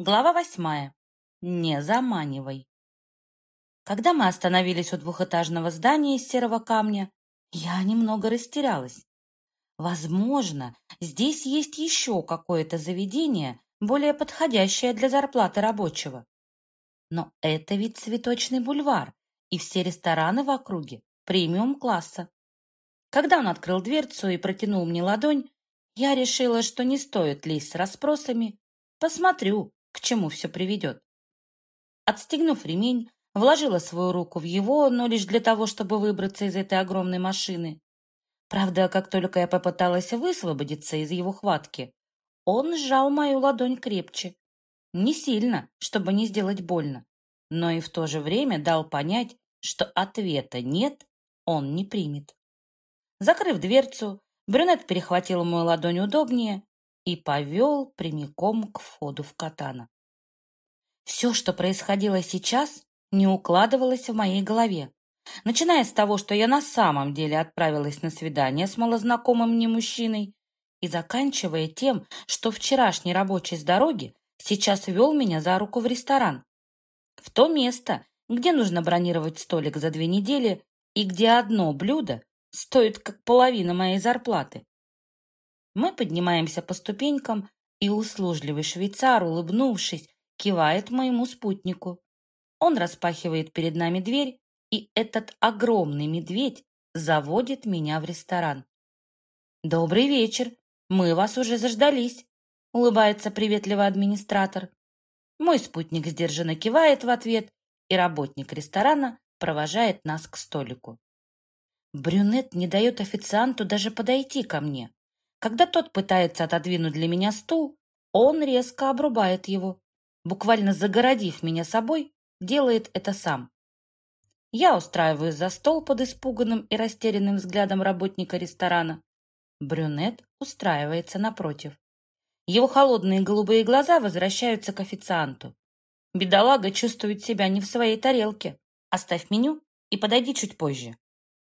Глава восьмая. Не заманивай. Когда мы остановились у двухэтажного здания из серого камня, я немного растерялась. Возможно, здесь есть еще какое-то заведение, более подходящее для зарплаты рабочего. Но это ведь цветочный бульвар, и все рестораны в округе премиум-класса. Когда он открыл дверцу и протянул мне ладонь, я решила, что не стоит лезть с расспросами. Посмотрю, к чему все приведет. Отстегнув ремень, вложила свою руку в его, но лишь для того, чтобы выбраться из этой огромной машины. Правда, как только я попыталась высвободиться из его хватки, он сжал мою ладонь крепче. Не сильно, чтобы не сделать больно, но и в то же время дал понять, что ответа «нет» он не примет. Закрыв дверцу, брюнет перехватил мою ладонь удобнее и повел прямиком к входу в катана. Все, что происходило сейчас, не укладывалось в моей голове. Начиная с того, что я на самом деле отправилась на свидание с малознакомым мне мужчиной, и заканчивая тем, что вчерашний рабочий с дороги сейчас вел меня за руку в ресторан. В то место, где нужно бронировать столик за две недели и где одно блюдо стоит как половина моей зарплаты. Мы поднимаемся по ступенькам, и услужливый швейцар, улыбнувшись, кивает моему спутнику. Он распахивает перед нами дверь, и этот огромный медведь заводит меня в ресторан. «Добрый вечер! Мы вас уже заждались!» — улыбается приветливо администратор. Мой спутник сдержанно кивает в ответ, и работник ресторана провожает нас к столику. Брюнет не дает официанту даже подойти ко мне. Когда тот пытается отодвинуть для меня стул, он резко обрубает его. Буквально загородив меня собой, делает это сам. Я устраиваюсь за стол под испуганным и растерянным взглядом работника ресторана. Брюнет устраивается напротив. Его холодные голубые глаза возвращаются к официанту. Бедолага чувствует себя не в своей тарелке. Оставь меню и подойди чуть позже.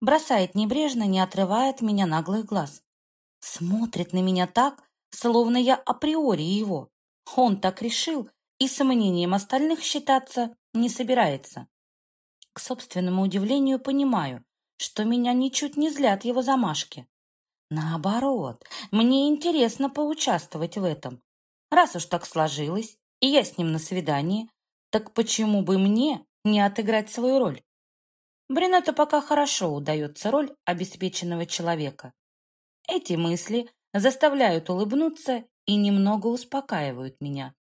Бросает небрежно, не отрывая от меня наглых глаз. Смотрит на меня так, словно я априори его. Он так решил и с мнением остальных считаться не собирается. К собственному удивлению понимаю, что меня ничуть не злят его замашки. Наоборот, мне интересно поучаствовать в этом. Раз уж так сложилось, и я с ним на свидании, так почему бы мне не отыграть свою роль? Брюнету пока хорошо удается роль обеспеченного человека. Эти мысли заставляют улыбнуться и немного успокаивают меня.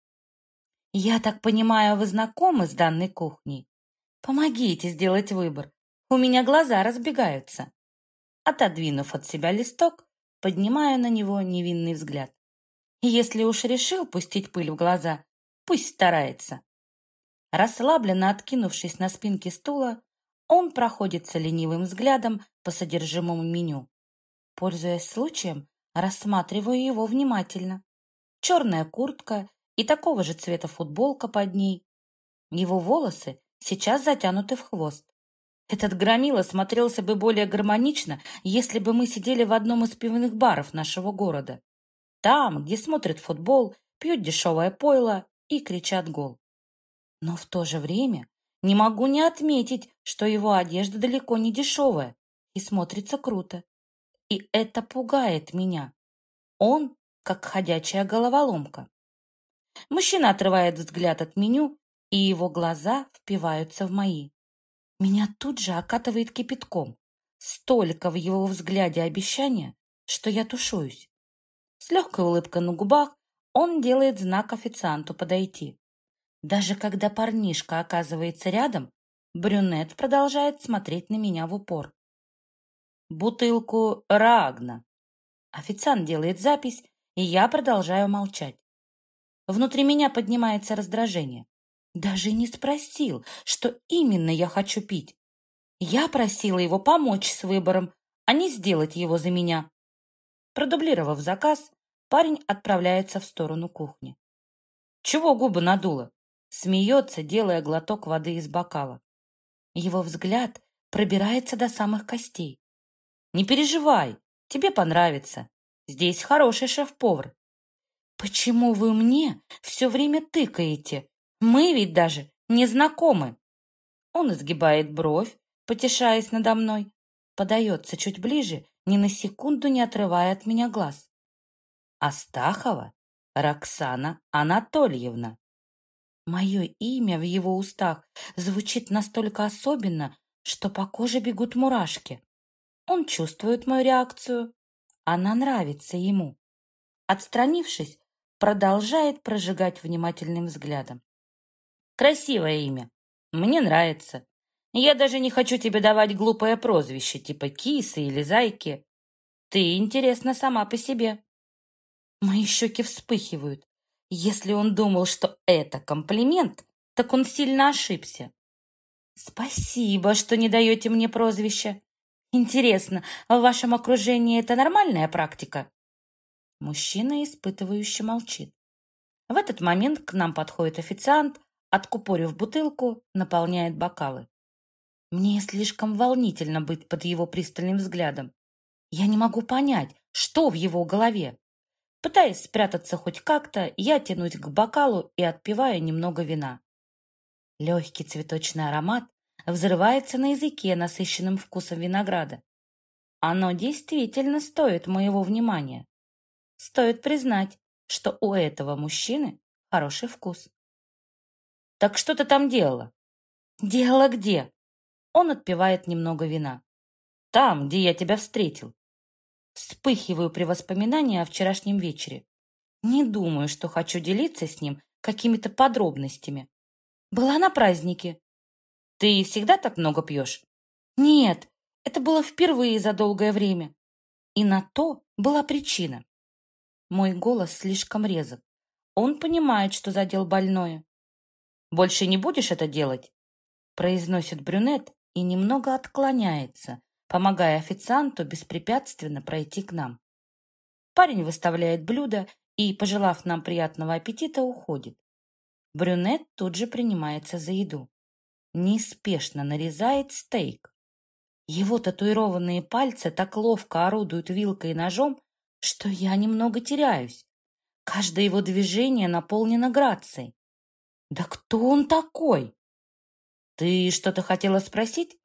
«Я так понимаю, вы знакомы с данной кухней? Помогите сделать выбор. У меня глаза разбегаются». Отодвинув от себя листок, поднимаю на него невинный взгляд. Если уж решил пустить пыль в глаза, пусть старается. Расслабленно откинувшись на спинке стула, он проходится ленивым взглядом по содержимому меню. Пользуясь случаем, рассматриваю его внимательно. Черная куртка и такого же цвета футболка под ней. Его волосы сейчас затянуты в хвост. Этот громила смотрелся бы более гармонично, если бы мы сидели в одном из пивных баров нашего города. Там, где смотрят футбол, пьют дешевое пойло и кричат гол. Но в то же время не могу не отметить, что его одежда далеко не дешевая и смотрится круто. И это пугает меня. Он как ходячая головоломка. Мужчина отрывает взгляд от меню, и его глаза впиваются в мои. Меня тут же окатывает кипятком. Столько в его взгляде обещания, что я тушуюсь. С легкой улыбкой на губах он делает знак официанту подойти. Даже когда парнишка оказывается рядом, брюнет продолжает смотреть на меня в упор бутылку Рагна. Официант делает запись, и я продолжаю молчать. Внутри меня поднимается раздражение. Даже не спросил, что именно я хочу пить. Я просила его помочь с выбором, а не сделать его за меня. Продублировав заказ, парень отправляется в сторону кухни. Чего губы надуло? Смеется, делая глоток воды из бокала. Его взгляд пробирается до самых костей. Не переживай, тебе понравится. Здесь хороший шеф-повар. «Почему вы мне все время тыкаете? Мы ведь даже не знакомы!» Он изгибает бровь, потешаясь надо мной, подается чуть ближе, ни на секунду не отрывая от меня глаз. Астахова Роксана Анатольевна. Мое имя в его устах звучит настолько особенно, что по коже бегут мурашки. Он чувствует мою реакцию. Она нравится ему. Отстранившись, продолжает прожигать внимательным взглядом. Красивое имя. Мне нравится. Я даже не хочу тебе давать глупое прозвище, типа кисы или зайки. Ты интересна сама по себе. Мои щеки вспыхивают. Если он думал, что это комплимент, так он сильно ошибся. Спасибо, что не даете мне прозвище. Интересно, в вашем окружении это нормальная практика? Мужчина, испытывающе молчит. В этот момент к нам подходит официант, откупорив бутылку, наполняет бокалы. Мне слишком волнительно быть под его пристальным взглядом. Я не могу понять, что в его голове. Пытаясь спрятаться хоть как-то, я тянусь к бокалу и отпиваю немного вина. Легкий цветочный аромат взрывается на языке насыщенным вкусом винограда. Оно действительно стоит моего внимания. Стоит признать, что у этого мужчины хороший вкус. «Так что ты там делала?» «Делала где?» Он отпивает немного вина. «Там, где я тебя встретил. Вспыхиваю при воспоминании о вчерашнем вечере. Не думаю, что хочу делиться с ним какими-то подробностями. Была на празднике. Ты всегда так много пьешь? Нет, это было впервые за долгое время. И на то была причина. Мой голос слишком резок. Он понимает, что задел больное. «Больше не будешь это делать?» произносит брюнет и немного отклоняется, помогая официанту беспрепятственно пройти к нам. Парень выставляет блюдо и, пожелав нам приятного аппетита, уходит. Брюнет тут же принимается за еду. Неспешно нарезает стейк. Его татуированные пальцы так ловко орудуют вилкой и ножом, что я немного теряюсь. Каждое его движение наполнено грацией. Да кто он такой? Ты что-то хотела спросить?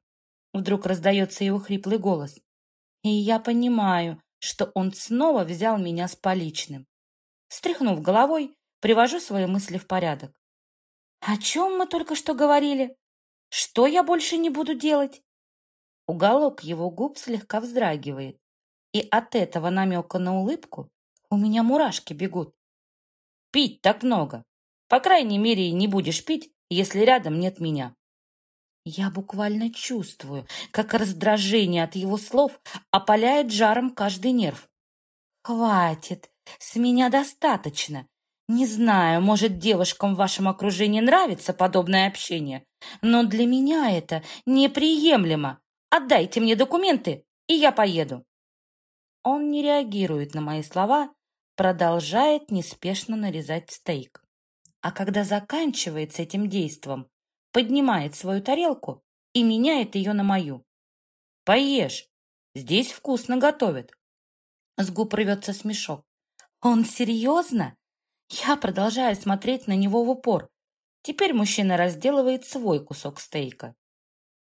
Вдруг раздается его хриплый голос. И я понимаю, что он снова взял меня с поличным. Стряхнув головой, привожу свои мысли в порядок. О чем мы только что говорили? Что я больше не буду делать? Уголок его губ слегка вздрагивает, и от этого намека на улыбку у меня мурашки бегут. Пить так много. По крайней мере, не будешь пить, если рядом нет меня. Я буквально чувствую, как раздражение от его слов опаляет жаром каждый нерв. «Хватит! С меня достаточно! Не знаю, может, девушкам в вашем окружении нравится подобное общение, но для меня это неприемлемо. Отдайте мне документы, и я поеду». Он не реагирует на мои слова, продолжает неспешно нарезать стейк. А когда заканчивается этим действом, поднимает свою тарелку и меняет ее на мою. «Поешь, здесь вкусно готовят». С губ рвется смешок. «Он серьезно?» Я продолжаю смотреть на него в упор. Теперь мужчина разделывает свой кусок стейка.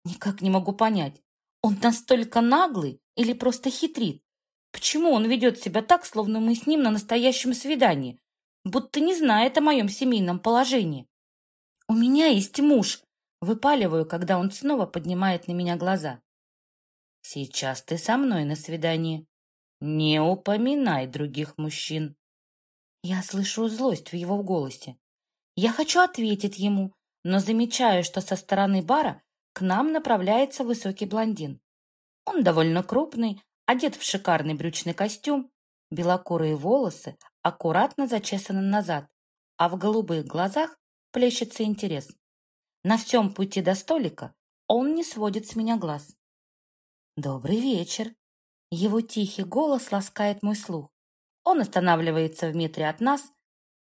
Никак не могу понять, он настолько наглый или просто хитрит? Почему он ведет себя так, словно мы с ним на настоящем свидании, будто не знает о моем семейном положении? «У меня есть муж!» Выпаливаю, когда он снова поднимает на меня глаза. «Сейчас ты со мной на свидании. Не упоминай других мужчин». Я слышу злость в его голосе. Я хочу ответить ему, но замечаю, что со стороны бара к нам направляется высокий блондин. Он довольно крупный, одет в шикарный брючный костюм, белокурые волосы аккуратно зачесаны назад, а в голубых глазах плещется интерес. На всем пути до столика он не сводит с меня глаз. «Добрый вечер!» Его тихий голос ласкает мой слух. Он останавливается в метре от нас.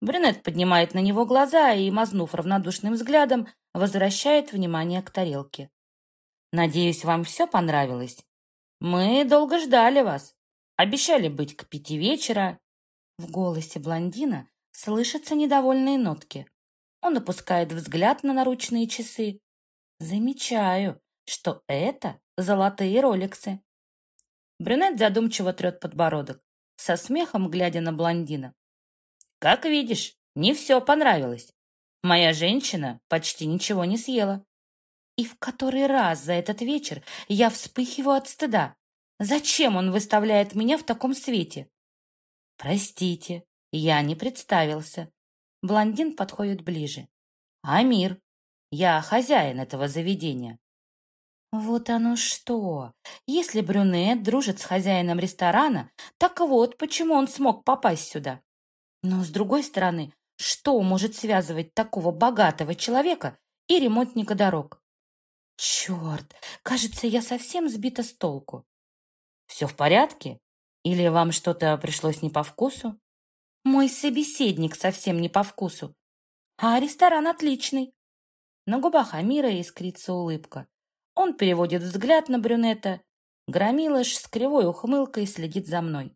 Брюнет поднимает на него глаза и, мазнув равнодушным взглядом, возвращает внимание к тарелке. «Надеюсь, вам все понравилось? Мы долго ждали вас. Обещали быть к пяти вечера». В голосе блондина Слышатся недовольные нотки. Он опускает взгляд на наручные часы. Замечаю, что это золотые роликсы. Брюнет задумчиво трет подбородок, со смехом глядя на блондина. Как видишь, не все понравилось. Моя женщина почти ничего не съела. И в который раз за этот вечер я вспыхиваю от стыда. Зачем он выставляет меня в таком свете? Простите, я не представился. Блондин подходит ближе. Амир, я хозяин этого заведения. Вот оно что! Если брюнет дружит с хозяином ресторана, так вот почему он смог попасть сюда. Но с другой стороны, что может связывать такого богатого человека и ремонтника дорог? Черт, кажется, я совсем сбита с толку. Все в порядке? Или вам что-то пришлось не по вкусу? Мой собеседник совсем не по вкусу. А ресторан отличный. На губах Амира искрится улыбка. Он переводит взгляд на брюнета. Громилыш с кривой ухмылкой следит за мной.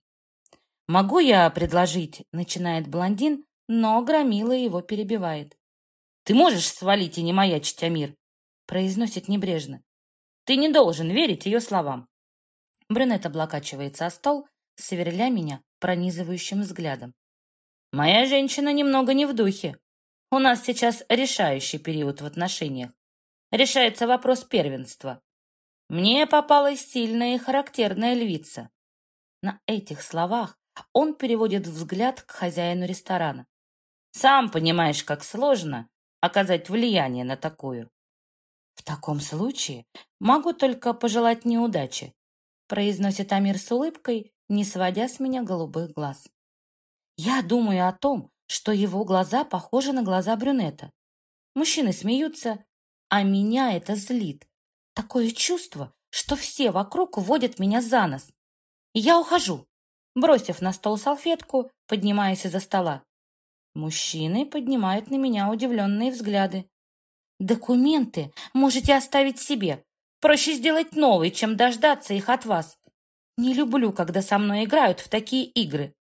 «Могу я предложить?» — начинает блондин, но Громила его перебивает. «Ты можешь свалить и не маячить, Амир?» произносит небрежно. Ты не должен верить ее словам. Брюнет облокачивается о стол, сверля меня пронизывающим взглядом. Моя женщина немного не в духе. У нас сейчас решающий период в отношениях. Решается вопрос первенства. Мне попалась сильная и характерная львица. На этих словах он переводит взгляд к хозяину ресторана. Сам понимаешь, как сложно оказать влияние на такую. «В таком случае могу только пожелать неудачи», произносит Амир с улыбкой, не сводя с меня голубых глаз. Я думаю о том, что его глаза похожи на глаза брюнета. Мужчины смеются, а меня это злит. Такое чувство, что все вокруг водят меня за нос. Я ухожу, бросив на стол салфетку, поднимаясь из-за стола. Мужчины поднимают на меня удивленные взгляды. Документы можете оставить себе. Проще сделать новые, чем дождаться их от вас. Не люблю, когда со мной играют в такие игры.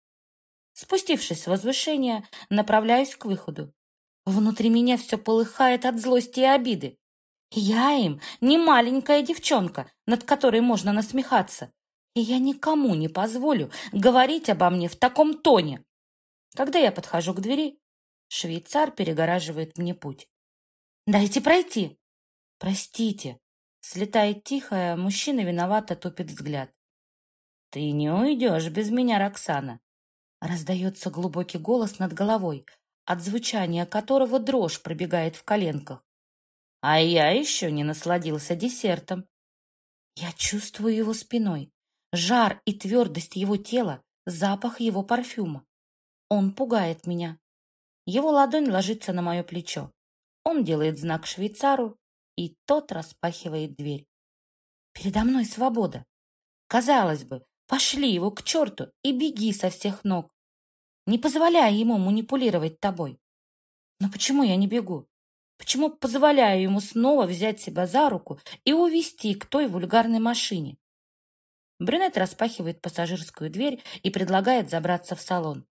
Спустившись с возвышения, направляюсь к выходу. Внутри меня все полыхает от злости и обиды. Я им не маленькая девчонка, над которой можно насмехаться. И я никому не позволю говорить обо мне в таком тоне. Когда я подхожу к двери, швейцар перегораживает мне путь. «Дайте пройти!» «Простите!» Слетает тихо, мужчина виновато тупит взгляд. «Ты не уйдешь без меня, Роксана!» Раздается глубокий голос над головой, от звучания которого дрожь пробегает в коленках. А я еще не насладился десертом. Я чувствую его спиной, жар и твердость его тела, запах его парфюма. Он пугает меня. Его ладонь ложится на мое плечо. Он делает знак швейцару, и тот распахивает дверь. Передо мной свобода. Казалось бы, пошли его к черту и беги со всех ног. Не позволяй ему манипулировать тобой. Но почему я не бегу? Почему позволяю ему снова взять себя за руку и увести к той вульгарной машине? Брюнет распахивает пассажирскую дверь и предлагает забраться в салон.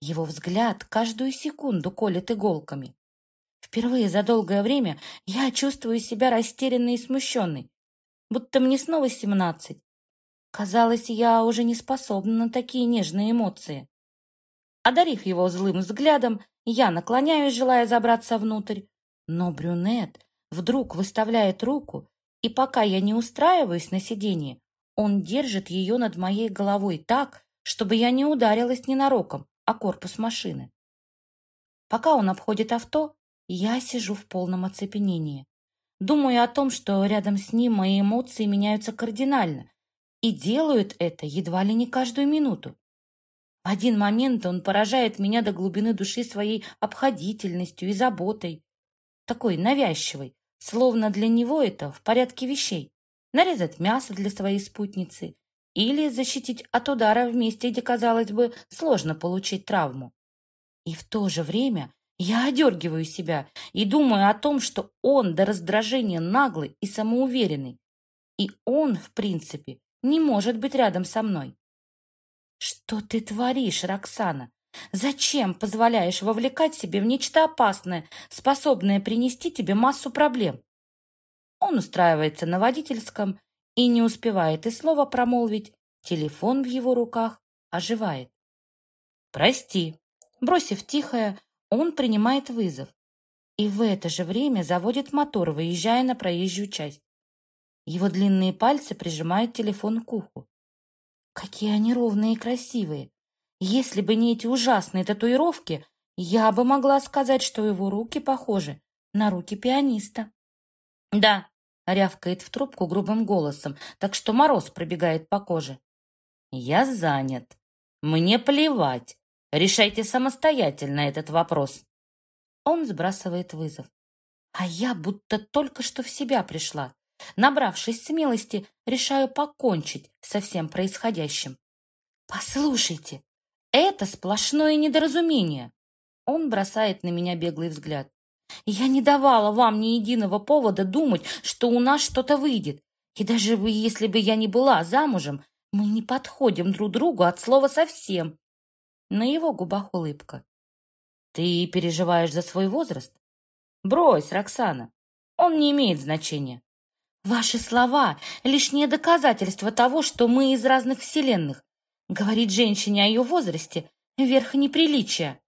Его взгляд каждую секунду колет иголками. Впервые за долгое время я чувствую себя растерянной и смущенной, будто мне снова семнадцать. Казалось, я уже не способна на такие нежные эмоции. Одарив его злым взглядом, я наклоняюсь, желая забраться внутрь. Но брюнет вдруг выставляет руку, и пока я не устраиваюсь на сиденье, он держит ее над моей головой так, чтобы я не ударилась ненароком о корпус машины. Пока он обходит авто, я сижу в полном оцепенении. Думаю о том, что рядом с ним мои эмоции меняются кардинально и делают это едва ли не каждую минуту. В один момент он поражает меня до глубины души своей обходительностью и заботой, такой навязчивой, словно для него это в порядке вещей. Нарезать мясо для своей спутницы или защитить от удара в месте, где, казалось бы, сложно получить травму. И в то же время я одергиваю себя и думаю о том, что он до раздражения наглый и самоуверенный. И он, в принципе, не может быть рядом со мной. Что ты творишь, Роксана? Зачем позволяешь вовлекать себя в нечто опасное, способное принести тебе массу проблем? Он устраивается на водительском и не успевает и слова промолвить. Телефон в его руках оживает. «Прости». Бросив тихое, он принимает вызов. И в это же время заводит мотор, выезжая на проезжую часть. Его длинные пальцы прижимают телефон к уху. Какие они ровные и красивые. Если бы не эти ужасные татуировки, я бы могла сказать, что его руки похожи на руки пианиста. Да, рявкает в трубку грубым голосом, так что мороз пробегает по коже. Я занят. Мне плевать. Решайте самостоятельно этот вопрос. Он сбрасывает вызов. А я будто только что в себя пришла. Набравшись смелости, решаю покончить со всем происходящим. «Послушайте, это сплошное недоразумение!» Он бросает на меня беглый взгляд. «Я не давала вам ни единого повода думать, что у нас что-то выйдет. И даже если бы я не была замужем, мы не подходим друг другу от слова совсем». На его губах улыбка. «Ты переживаешь за свой возраст? Брось, Роксана, он не имеет значения. Ваши слова — лишнее доказательство того, что мы из разных вселенных. Говорить женщине о ее возрасте — верх неприличия.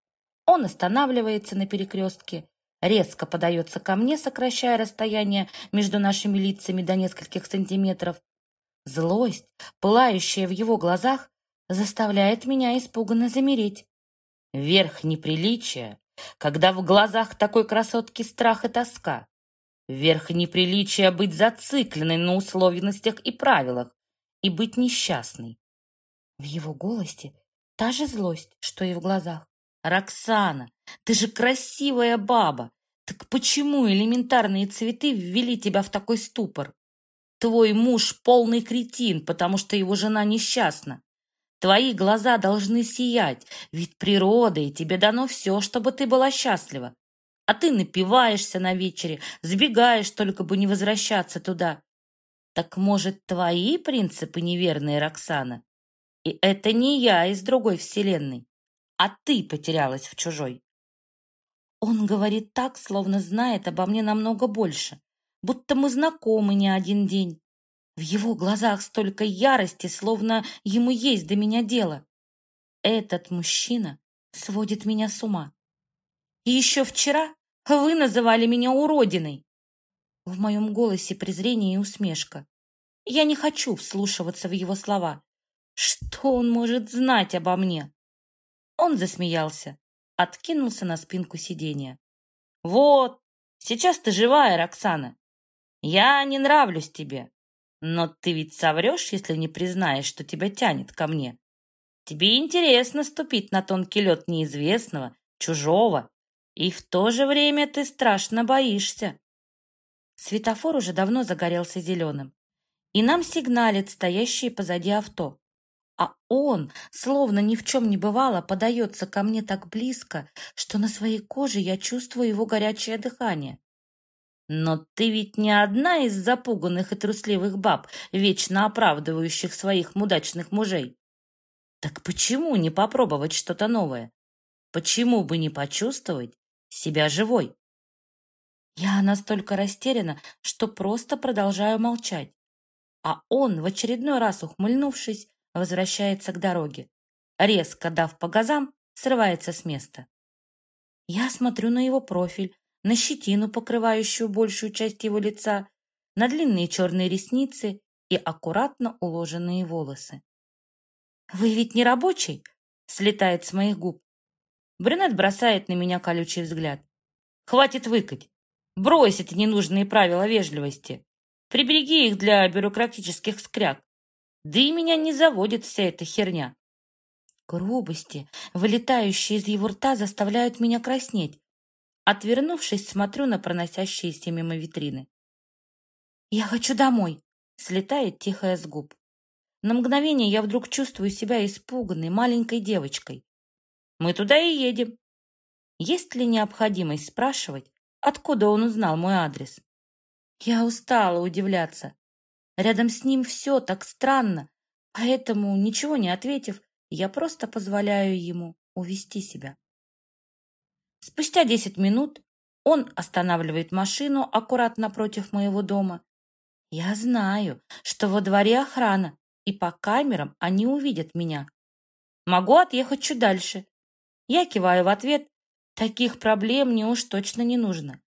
Он останавливается на перекрестке, резко подается ко мне, сокращая расстояние между нашими лицами до нескольких сантиметров. Злость, пылающая в его глазах, заставляет меня испуганно замереть. Верх неприличия, когда в глазах такой красотки страх и тоска. Верх неприличия быть зацикленной на условностях и правилах и быть несчастной. В его голосе та же злость, что и в глазах. «Роксана, ты же красивая баба! Так почему элементарные цветы ввели тебя в такой ступор? Твой муж полный кретин, потому что его жена несчастна. Твои глаза должны сиять, ведь природой тебе дано все, чтобы ты была счастлива. А ты напиваешься на вечере, сбегаешь, только бы не возвращаться туда. Так, может, твои принципы неверные, Роксана? И это не я из другой вселенной, а ты потерялась в чужой. Он говорит так, словно знает обо мне намного больше, будто мы знакомы не один день. В его глазах столько ярости, словно ему есть до меня дело. Этот мужчина сводит меня с ума. И еще вчера вы называли меня уродиной. В моем голосе презрение и усмешка. Я не хочу вслушиваться в его слова. Что он может знать обо мне? Он засмеялся, откинулся на спинку сиденья. Вот, сейчас ты живая, Роксана. Я не нравлюсь тебе, но ты ведь соврешь, если не признаешь, что тебя тянет ко мне. Тебе интересно ступить на тонкий лед неизвестного, чужого, и в то же время ты страшно боишься. Светофор уже давно загорелся зеленым, и нам сигналит стоящие позади авто. А он, словно ни в чем не бывало, подается ко мне так близко, что на своей коже я чувствую его горячее дыхание. Но ты ведь не одна из запуганных и трусливых баб, вечно оправдывающих своих мудачных мужей. Так почему не попробовать что-то новое? Почему бы не почувствовать себя живой. Я настолько растеряна, что просто продолжаю молчать. А он, в очередной раз ухмыльнувшись, возвращается к дороге. Резко дав по газам, срывается с места. Я смотрю на его профиль, на щетину, покрывающую большую часть его лица, на длинные черные ресницы и аккуратно уложенные волосы. «Вы ведь не рабочий?» — слетает с моих губ. Брюнет бросает на меня колючий взгляд. «Хватит выкать! Брось эти ненужные правила вежливости! Прибереги их для бюрократических скряг! Да и меня не заводит вся эта херня!» Грубости, вылетающие из его рта, заставляют меня краснеть. Отвернувшись, смотрю на проносящиеся мимо витрины. «Я хочу домой!» — слетает тихая с губ. На мгновение я вдруг чувствую себя испуганной маленькой девочкой. Мы туда и едем. Есть ли необходимость спрашивать, откуда он узнал мой адрес? Я устала удивляться. Рядом с ним все так странно, поэтому, ничего не ответив, я просто позволяю ему увести себя. Спустя десять минут он останавливает машину аккуратно напротив моего дома. Я знаю, что во дворе охрана, и по камерам они увидят меня. Могу отъехать чуть дальше. Я киваю в ответ. Таких проблем мне уж точно не нужно.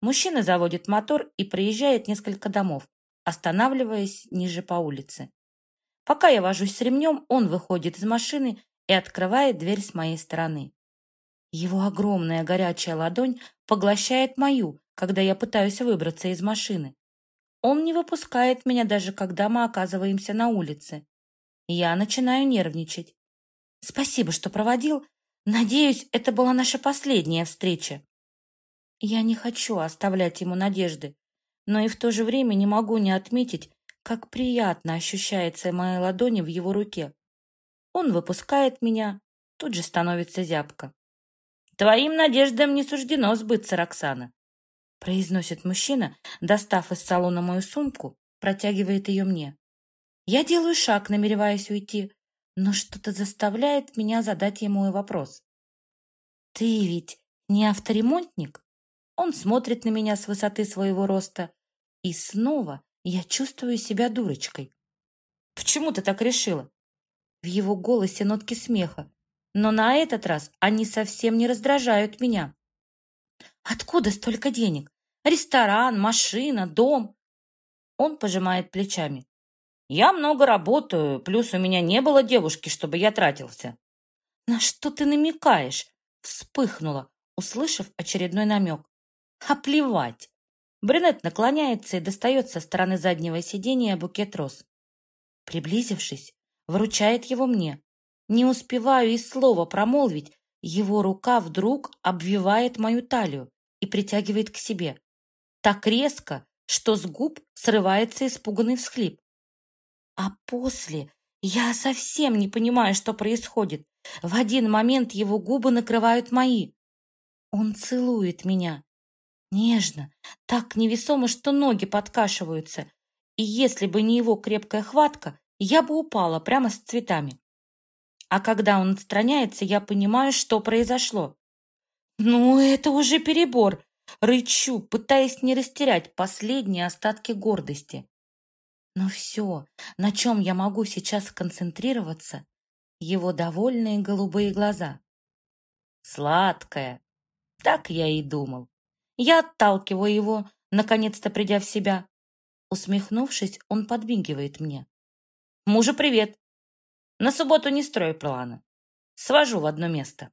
Мужчина заводит мотор и проезжает несколько домов, останавливаясь ниже по улице. Пока я вожусь с ремнем, он выходит из машины и открывает дверь с моей стороны. Его огромная горячая ладонь поглощает мою, когда я пытаюсь выбраться из машины. Он не выпускает меня даже когда мы оказываемся на улице. Я начинаю нервничать. Спасибо, что проводил. Надеюсь, это была наша последняя встреча. Я не хочу оставлять ему надежды, но и в то же время не могу не отметить, как приятно ощущается моя ладони в его руке. Он выпускает меня, тут же становится зябко. «Твоим надеждам не суждено сбыться, Роксана», произносит мужчина, достав из салона мою сумку, протягивает ее мне. Я делаю шаг, намереваясь уйти, но что-то заставляет меня задать ему вопрос. «Ты ведь не авторемонтник?» Он смотрит на меня с высоты своего роста, и снова я чувствую себя дурочкой. «Почему ты так решила?» В его голосе нотки смеха, но на этот раз они совсем не раздражают меня. «Откуда столько денег? Ресторан, машина, дом?» Он пожимает плечами. «Я много работаю, плюс у меня не было девушки, чтобы я тратился». «На что ты намекаешь?» Вспыхнула, услышав очередной намек. «А плевать!» Брюнет наклоняется и достает со стороны заднего сиденья букет роз. Приблизившись, вручает его мне. Не успеваю и слова промолвить, его рука вдруг обвивает мою талию и притягивает к себе. Так резко, что с губ срывается испуганный всхлип. А после я совсем не понимаю, что происходит. В один момент его губы накрывают мои. Он целует меня. Нежно, так невесомо, что ноги подкашиваются. И если бы не его крепкая хватка, я бы упала прямо с цветами. А когда он отстраняется, я понимаю, что произошло. Ну, это уже перебор. Рычу, пытаясь не растерять последние остатки гордости. Но все, на чем я могу сейчас концентрироваться, его довольные голубые глаза. Сладкая. Так я и думал. Я отталкиваю его, наконец-то придя в себя. Усмехнувшись, он подмигивает мне. «Мужу привет! На субботу не строю планы. Свожу в одно место».